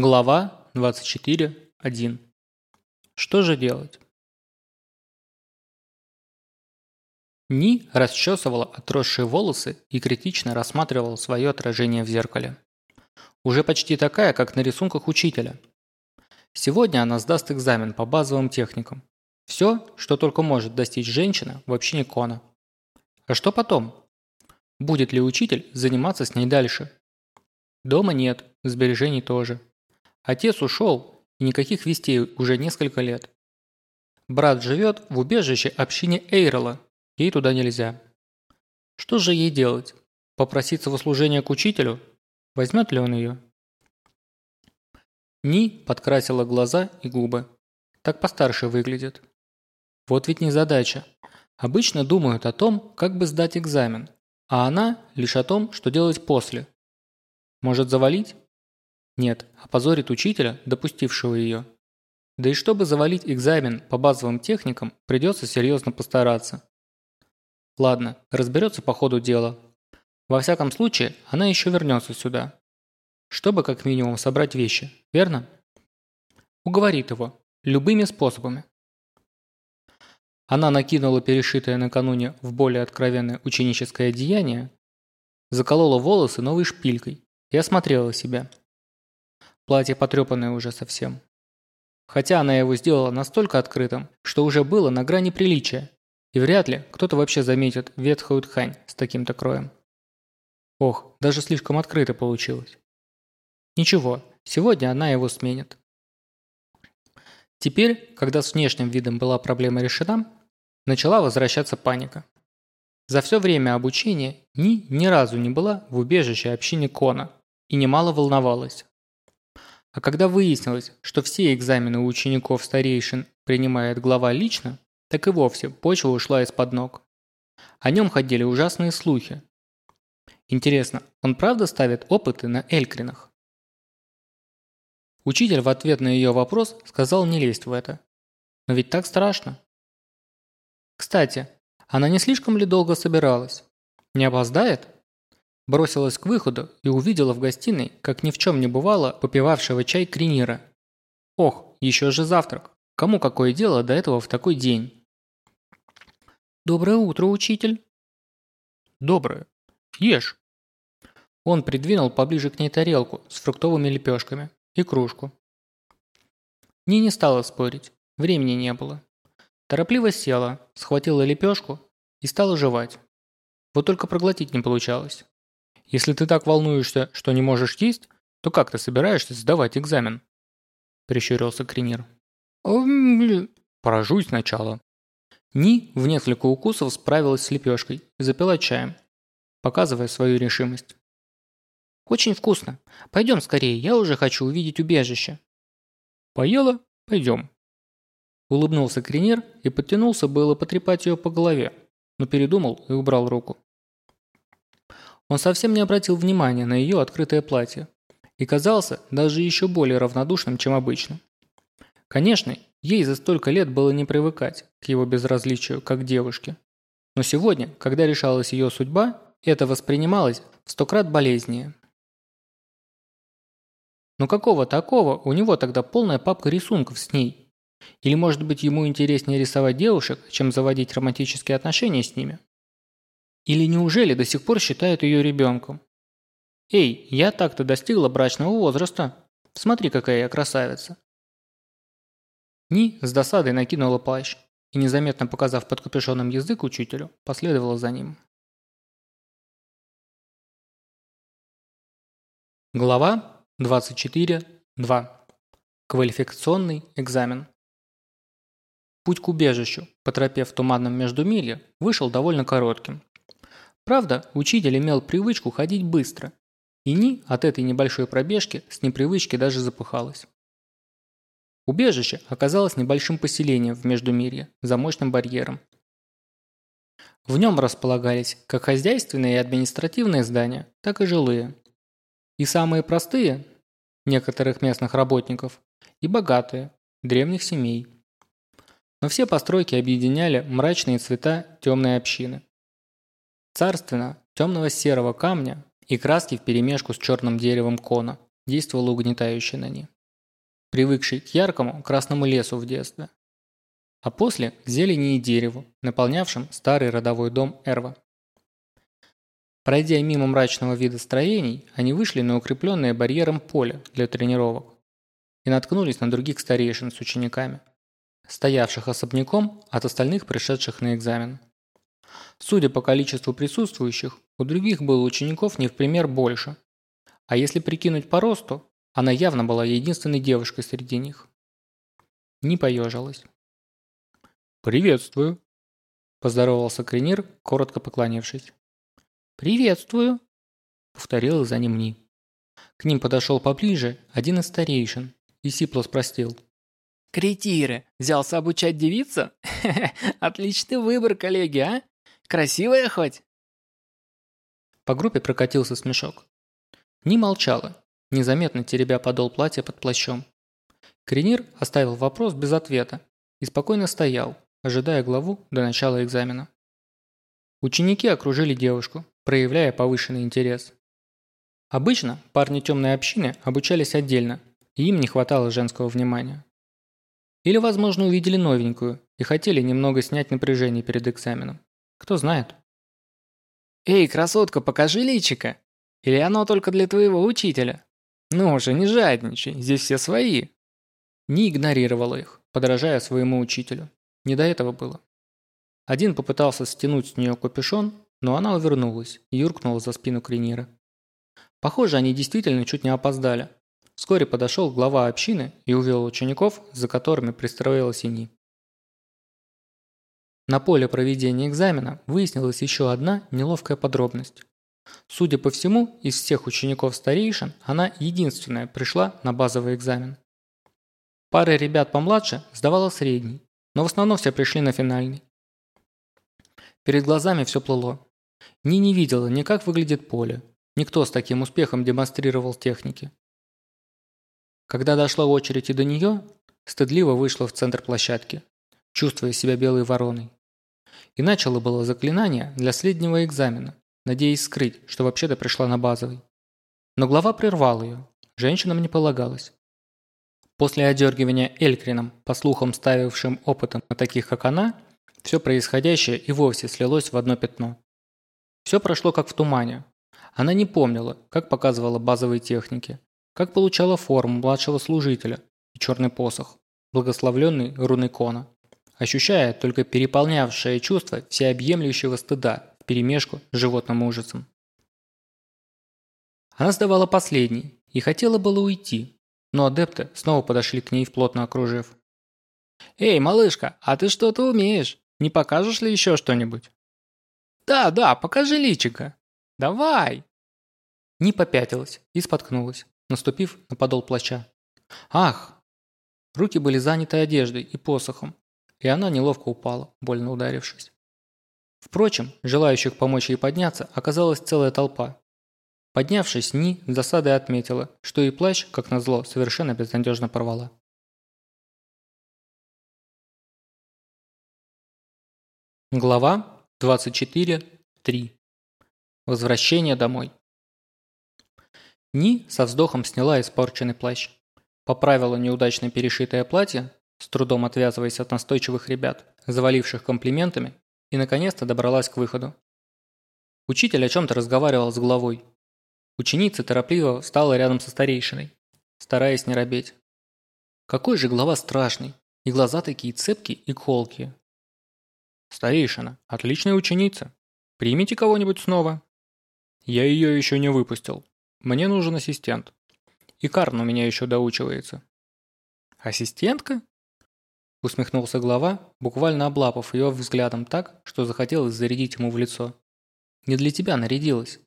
Глава 24.1. Что же делать? Ни расчесывала отросшие волосы и критично рассматривала свое отражение в зеркале. Уже почти такая, как на рисунках учителя. Сегодня она сдаст экзамен по базовым техникам. Все, что только может достичь женщина в общине Кона. А что потом? Будет ли учитель заниматься с ней дальше? Дома нет, сбережений тоже. Отец ушел, и никаких вестей уже несколько лет. Брат живет в убежище общине Эйрела, ей туда нельзя. Что же ей делать? Попроситься в услужение к учителю? Возьмет ли он ее? Ни подкрасила глаза и губы. Так постарше выглядит. Вот ведь не задача. Обычно думают о том, как бы сдать экзамен, а она лишь о том, что делать после. Может завалить? Нет, опозорит учителя, допустившего ее. Да и чтобы завалить экзамен по базовым техникам, придется серьезно постараться. Ладно, разберется по ходу дела. Во всяком случае, она еще вернется сюда. Чтобы как минимум собрать вещи, верно? Уговорит его. Любыми способами. Она накинула перешитое накануне в более откровенное ученическое одеяние, заколола волосы новой шпилькой и осмотрела себя. Платье потрепанное уже совсем. Хотя она его сделала настолько открытым, что уже было на грани приличия, и вряд ли кто-то вообще заметит ветхую ткань с таким-то кроем. Ох, даже слишком открыто получилось. Ничего, сегодня она его сменит. Теперь, когда с внешним видом была проблема решена, начала возвращаться паника. За все время обучения Ни ни разу не была в убежище общины Кона и немало волновалась. А когда выяснилось, что все экзамены у учеников старейшин принимает глава лично, так и вовсе почва ушла из-под ног. О нем ходили ужасные слухи. Интересно, он правда ставит опыты на Элькринах? Учитель в ответ на ее вопрос сказал не лезть в это. Но ведь так страшно. Кстати, она не слишком ли долго собиралась? Не опоздает? Бросилась к выходу и увидела в гостиной, как ни в чем не бывало, попивавшего чай Кринира. Ох, еще же завтрак. Кому какое дело до этого в такой день? «Доброе утро, учитель!» «Доброе. Ешь!» Он придвинул поближе к ней тарелку с фруктовыми лепешками и кружку. Ни не стала спорить, времени не было. Торопливо села, схватила лепешку и стала жевать. Вот только проглотить не получалось. Если ты так волнуешься, что не можешь есть, то как ты собираешься сдавать экзамен?» Прищурился Кринир. «Поражусь сначала». Ни в несколько укусов справилась с лепешкой и запила чаем, показывая свою решимость. «Очень вкусно. Пойдем скорее, я уже хочу увидеть убежище». «Поела? Пойдем». Улыбнулся Кринир и подтянулся было потрепать ее по голове, но передумал и убрал руку. Он совсем не обратил внимания на ее открытое платье и казался даже еще более равнодушным, чем обычно. Конечно, ей за столько лет было не привыкать к его безразличию, как девушке. Но сегодня, когда решалась ее судьба, это воспринималось в сто крат болезнее. Но какого такого у него тогда полная папка рисунков с ней? Или может быть ему интереснее рисовать девушек, чем заводить романтические отношения с ними? Или неужели до сих пор считают ее ребенком? Эй, я так-то достигла брачного возраста. Смотри, какая я красавица. Ни с досадой накинула плащ и, незаметно показав под капюшоном язык учителю, последовала за ним. Глава 24.2. Квалификационный экзамен. Путь к убежищу по тропе в туманном междумирье вышел довольно коротким. Правда, учитель имел привычку ходить быстро, и Ни от этой небольшой пробежки с непривычки даже запыхалась. Убежище оказалось небольшим поселением в Междумирье за мощным барьером. В нем располагались как хозяйственные и административные здания, так и жилые. И самые простые – некоторых местных работников, и богатые – древних семей. Но все постройки объединяли мрачные цвета темной общины. Царственно темного серого камня и краски вперемешку с черным деревом кона, действовало угнетающе на Ни. Привыкший к яркому красному лесу в детстве. А после к зелени и дереву, наполнявшим старый родовой дом Эрва. Пройдя мимо мрачного вида строений, они вышли на укрепленное барьером поле для тренировок и наткнулись на других старейшин с учениками, стоявших особняком от остальных пришедших на экзамен. Судя по количеству присутствующих, у других было учеников не в пример больше. А если прикинуть по росту, она явно была единственной девушкой среди них. Не поежилась. «Приветствую», – поздоровался Кренир, коротко поклонившись. «Приветствую», – повторил за ним Ни. К ним подошел поближе один из старейшин и сипло спросил. «Кретиры, взялся обучать девицу? Отличный выбор, коллеги, а? Красивая хоть?» По группе прокатился смешок. Ни молчала, незаметно теребя подол платья под плащом. Кренир оставил вопрос без ответа и спокойно стоял, ожидая главу до начала экзамена. Ученики окружили девушку, проявляя повышенный интерес. Обычно парни темной общины обучались отдельно, и им не хватало женского внимания. Или, возможно, увидели новенькую и хотели немного снять напряжение перед экзаменом. Кто знает. «Эй, красотка, покажи личика! Или оно только для твоего учителя? Ну уже, не жадничай, здесь все свои!» Не игнорировала их, подражая своему учителю. Не до этого было. Один попытался стянуть с нее капюшон, но она увернулась и юркнула за спину Кренира. Похоже, они действительно чуть не опоздали. Вскоре подошел глава общины и увел учеников, за которыми пристроилась Ини. На поле проведения экзамена выяснилась еще одна неловкая подробность. Судя по всему, из всех учеников старейшин она единственная пришла на базовый экзамен. Пара ребят помладше сдавала средний, но в основном все пришли на финальный. Перед глазами все плыло. Ни не видела ни как выглядит поле, никто с таким успехом демонстрировал техники. Когда дошла очередь и до нее, стыдливо вышла в центр площадки, чувствуя себя белой вороной. И начала было заклинание для следнего экзамена, надеясь скрыть, что вообще-то пришла на базовый. Но глава прервал ее, женщинам не полагалось. После одергивания Элькрином, по слухам ставившим опытом на таких, как она, все происходящее и вовсе слилось в одно пятно. Все прошло как в тумане. Она не помнила, как показывала базовые техники, как получала форму младшего служителя и черный посох, благословленный руной кона, ощущая только переполнявшее чувство всеобъемлющего стыда вперемешку с животным ужасом. Она сдавала последний и хотела было уйти, но адепты снова подошли к ней, плотно окружив. «Эй, малышка, а ты что-то умеешь? Не покажешь ли еще что-нибудь?» «Да, да, покажи личика. Давай!» Не попятилась и споткнулась, наступив на подол плаща. «Ах!» Руки были заняты одеждой и посохом, и она неловко упала, больно ударившись. Впрочем, желающих помочь ей подняться оказалась целая толпа, Поднявшись, Ни засадой отметила, что и плащ, как назло, совершенно безнадежно порвала. Глава 24.3. Возвращение домой. Ни со вздохом сняла испорченный плащ. Поправила неудачно перешитое платье, с трудом отвязываясь от настойчивых ребят, заваливших комплиментами, и наконец-то добралась к выходу. Учитель о чем-то разговаривал с главой, Ученица торопливо встала рядом со старейшиной, стараясь не робеть. Какой же глава страшный, и глаза такие цепкие и колкие. «Старейшина, отличная ученица. Примите кого-нибудь снова?» «Я ее еще не выпустил. Мне нужен ассистент. И Карн у меня еще доучивается». «Ассистентка?» Усмехнулся глава, буквально облапав ее взглядом так, что захотелось зарядить ему в лицо. «Не для тебя нарядилась.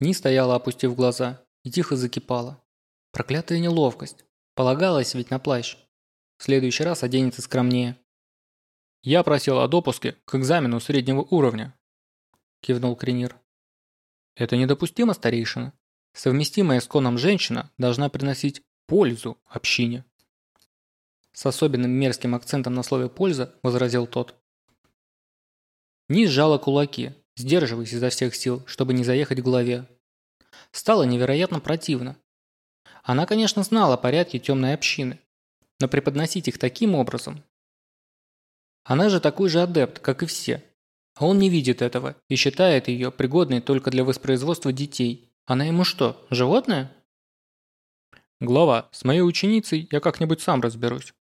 Ни стояла, опустив глаза, и тихо закипала. Проклятая неловкость. Полагалась ведь на плащ. В следующий раз оденется скромнее. «Я просил о допуске к экзамену среднего уровня», – кивнул Кренир. «Это недопустимо, старейшина. Совместимая с коном женщина должна приносить пользу общине». С особенным мерзким акцентом на слове «польза» возразил тот. Ни сжала кулаки, сдерживаясь изо всех сил, чтобы не заехать к голове. Стало невероятно противно, Она, конечно, знала порядки темной общины, но преподносить их таким образом... Она же такой же адепт, как и все. А он не видит этого и считает ее пригодной только для воспроизводства детей. Она ему что, животное? Глава, с моей ученицей я как-нибудь сам разберусь.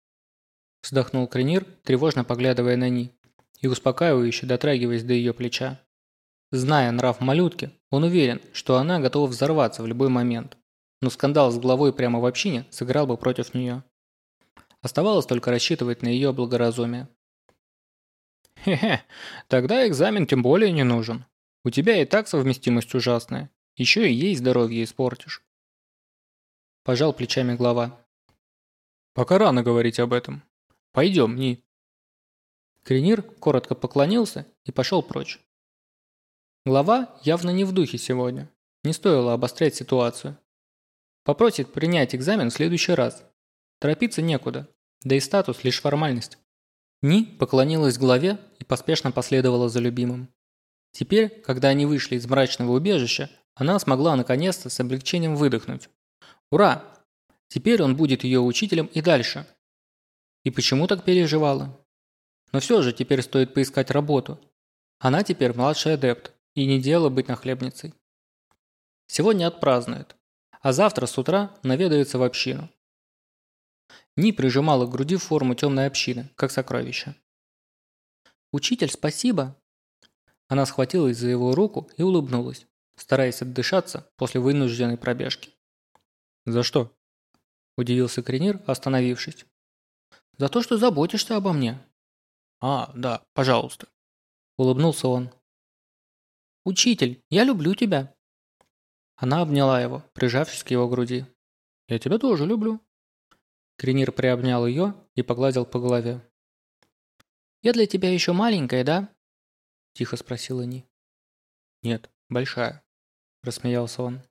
Вздохнул Кренир, тревожно поглядывая на Ни и успокаивающе дотрагиваясь до ее плеча. Зная нрав малютки, он уверен, что она готова взорваться в любой момент. Но скандал с главой прямо в общине сыграл бы против нее. Оставалось только рассчитывать на ее благоразумие. «Хе-хе, тогда экзамен тем более не нужен. У тебя и так совместимость ужасная. Еще и ей здоровье испортишь». Пожал плечами глава. «Пока рано говорить об этом. Пойдем, Ни». Кренир коротко поклонился и пошел прочь. Глава явно не в духе сегодня. Не стоило обострять ситуацию. Попросит принять экзамен в следующий раз. Торопиться некуда, да и статус лишь формальность. Ни поклонилась главе и поспешно последовала за любимым. Теперь, когда они вышли из мрачного убежища, она смогла наконец-то с облегчением выдохнуть. Ура! Теперь он будет ее учителем и дальше. И почему так переживала? Но все же теперь стоит поискать работу. Она теперь младший адепт, и не дело быть нахлебницей. Сегодня отпразднует, а завтра с утра наведается в общину. Ни прижимала к груди форму темной общины, как сокровище. «Учитель, спасибо!» Она схватилась за его руку и улыбнулась, стараясь отдышаться после вынужденной пробежки. «За что?» – удивился Кренир, остановившись. «За то, что заботишься обо мне». «А, да, пожалуйста», – улыбнулся он. «Учитель, я люблю тебя». Она обняла его, прижавшись к его груди. «Я тебя тоже люблю». Кренир приобнял ее и погладил по голове. «Я для тебя еще маленькая, да?» Тихо спросила Ни. «Нет, большая», – рассмеялся он.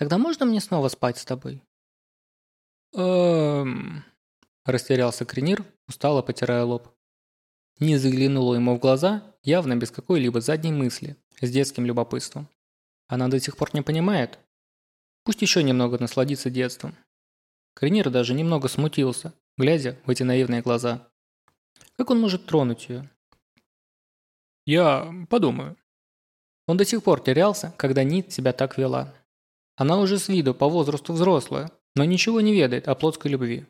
Тогда можно мне снова спать с тобой?» «Эм...» Растерялся Кренир, устало потирая лоб. Не заглянула ему в глаза, явно без какой-либо задней мысли, с детским любопытством. Она до сих пор не понимает. Пусть еще немного насладится детством. Кренир даже немного смутился, глядя в эти наивные глаза. Как он может тронуть ее? «Я подумаю». Он до сих пор терялся, когда Нит себя так вела. Она уже с виду по возрасту взрослая, но ничего не ведает о плотской любви.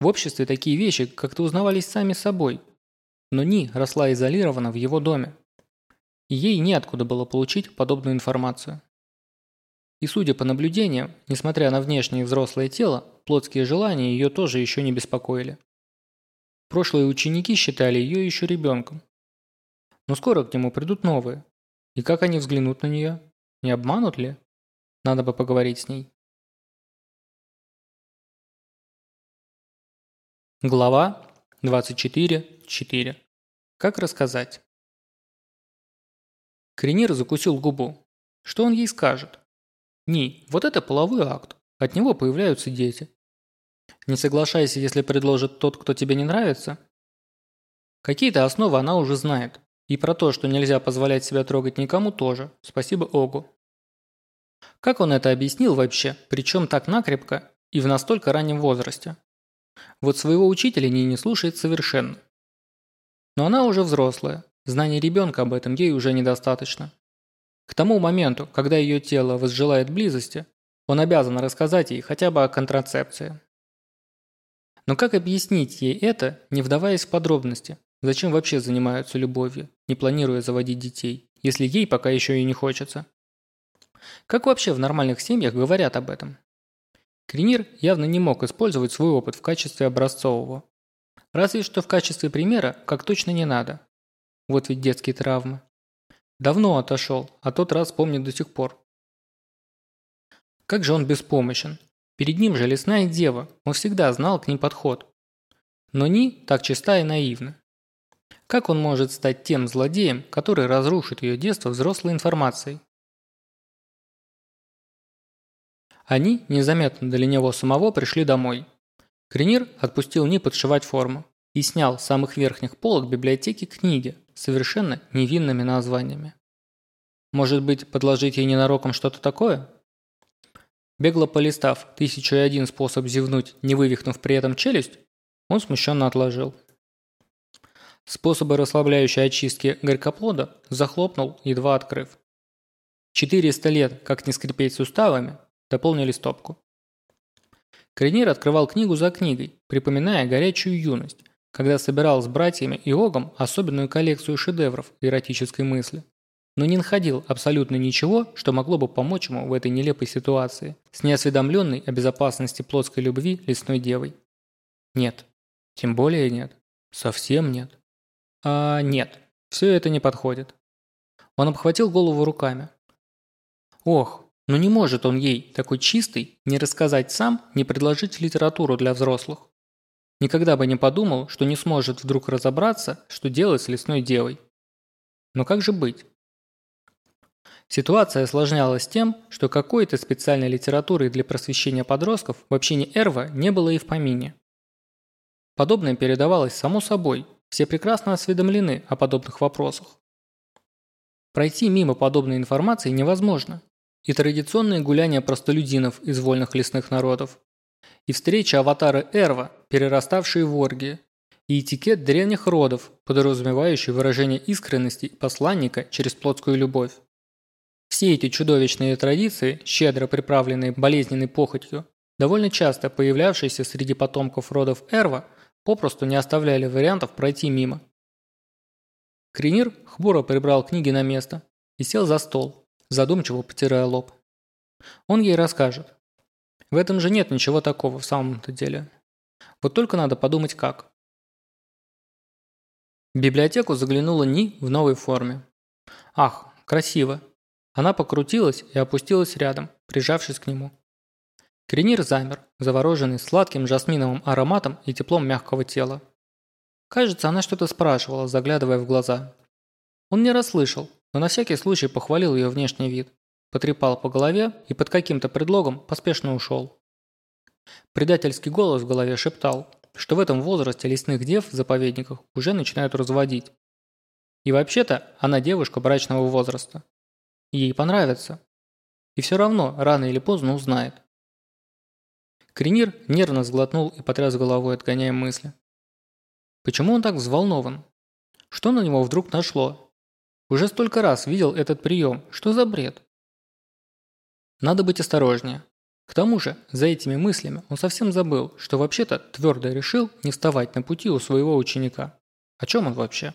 В обществе такие вещи как-то узнавались сами собой. Но Ни росла изолированно в его доме. И ей неоткуда было получить подобную информацию. И судя по наблюдениям, несмотря на внешнее взрослое тело, плотские желания ее тоже еще не беспокоили. Прошлые ученики считали ее еще ребенком. Но скоро к нему придут новые. И как они взглянут на нее? Не обманут ли? Надо бы поговорить с ней. Глава 24.4. Как рассказать? Кренир закусил губу. Что он ей скажет? Ни, вот это половой акт. От него появляются дети. Не соглашайся, если предложит тот, кто тебе не нравится. Какие-то основы она уже знает. И про то, что нельзя позволять себя трогать никому тоже. Спасибо Огу. Как он это объяснил вообще, причем так накрепко и в настолько раннем возрасте? Вот своего учителя Ни не слушает совершенно. Но она уже взрослая, знаний ребенка об этом ей уже недостаточно. К тому моменту, когда ее тело возжелает близости, он обязан рассказать ей хотя бы о контрацепции. Но как объяснить ей это, не вдаваясь в подробности? Зачем вообще занимаются любовью, не планируя заводить детей, если ей пока еще и не хочется? Как вообще в нормальных семьях говорят об этом? Кринир явно не мог использовать свой опыт в качестве образцового. Разве что в качестве примера, как точно не надо. Вот ведь детские травмы. Давно отошел, а тот раз помнит до сих пор. Как же он беспомощен. Перед ним же лесная дева, он всегда знал к ним подход. Но Ни так чиста и наивна. Как он может стать тем злодеем, который разрушит ее детство взрослой информацией? Они, незаметно для него самого, пришли домой. Кренир отпустил Ни подшивать форму и снял с самых верхних полок библиотеки книги с совершенно невинными названиями. Может быть, подложить ей ненароком что-то такое? Бегло полистав тысячу и один способ зевнуть, не вывихнув при этом челюсть, он смущенно отложил. Способы расслабляющей очистки горькоплода захлопнул, едва открыв. 400 лет, как не скрипеть суставами, дополнили стопку. Кренир открывал книгу за книгой, припоминая горячую юность, когда собирал с братьями и Огом особенную коллекцию шедевров эротической мысли. Но не находил абсолютно ничего, что могло бы помочь ему в этой нелепой ситуации с неосведомленной о безопасности плотской любви лесной девой. Нет. Тем более нет. Совсем нет. А нет. Все это не подходит. Он обхватил голову руками. Ох, но не может он ей, такой чистый, не рассказать сам, не предложить литературу для взрослых. Никогда бы не подумал, что не сможет вдруг разобраться, что делать с лесной девой. Но как же быть? Ситуация осложнялась тем, что какой-то специальной литературы для просвещения подростков в общине Эрва не было и в помине. Подобное передавалось само собой, все прекрасно осведомлены о подобных вопросах. Пройти мимо подобной информации невозможно, и традиционные гуляния простолюдинов из вольных лесных народов, и встреча аватара Эрва, перераставшие в оргии, и этикет древних родов, подразумевающий выражение искренности посланника через плотскую любовь. Все эти чудовищные традиции, щедро приправленные болезненной похотью, довольно часто появлявшиеся среди потомков родов Эрва, попросту не оставляли вариантов пройти мимо. Кренир хмуро прибрал книги на место и сел за стол, задумчиво потирая лоб. Он ей расскажет. В этом же нет ничего такого в самом-то деле. Вот только надо подумать как. В библиотеку заглянула Ни в новой форме. Ах, красиво. Она покрутилась и опустилась рядом, прижавшись к нему. Кренир замер, завороженный сладким жасминовым ароматом и теплом мягкого тела. Кажется, она что-то спрашивала, заглядывая в глаза. Он не расслышал, но на всякий случай похвалил ее внешний вид, потрепал по голове и под каким-то предлогом поспешно ушел. Предательский голос в голове шептал, что в этом возрасте лесных дев в заповедниках уже начинают разводить. И вообще-то она девушка брачного возраста. Ей понравится. И все равно рано или поздно узнает. Кренир нервно сглотнул и потряс головой, отгоняя мысли. Почему он так взволнован? Что на него вдруг нашло? Уже столько раз видел этот прием. Что за бред? Надо быть осторожнее. К тому же, за этими мыслями он совсем забыл, что вообще-то твердо решил не вставать на пути у своего ученика. О чем он вообще?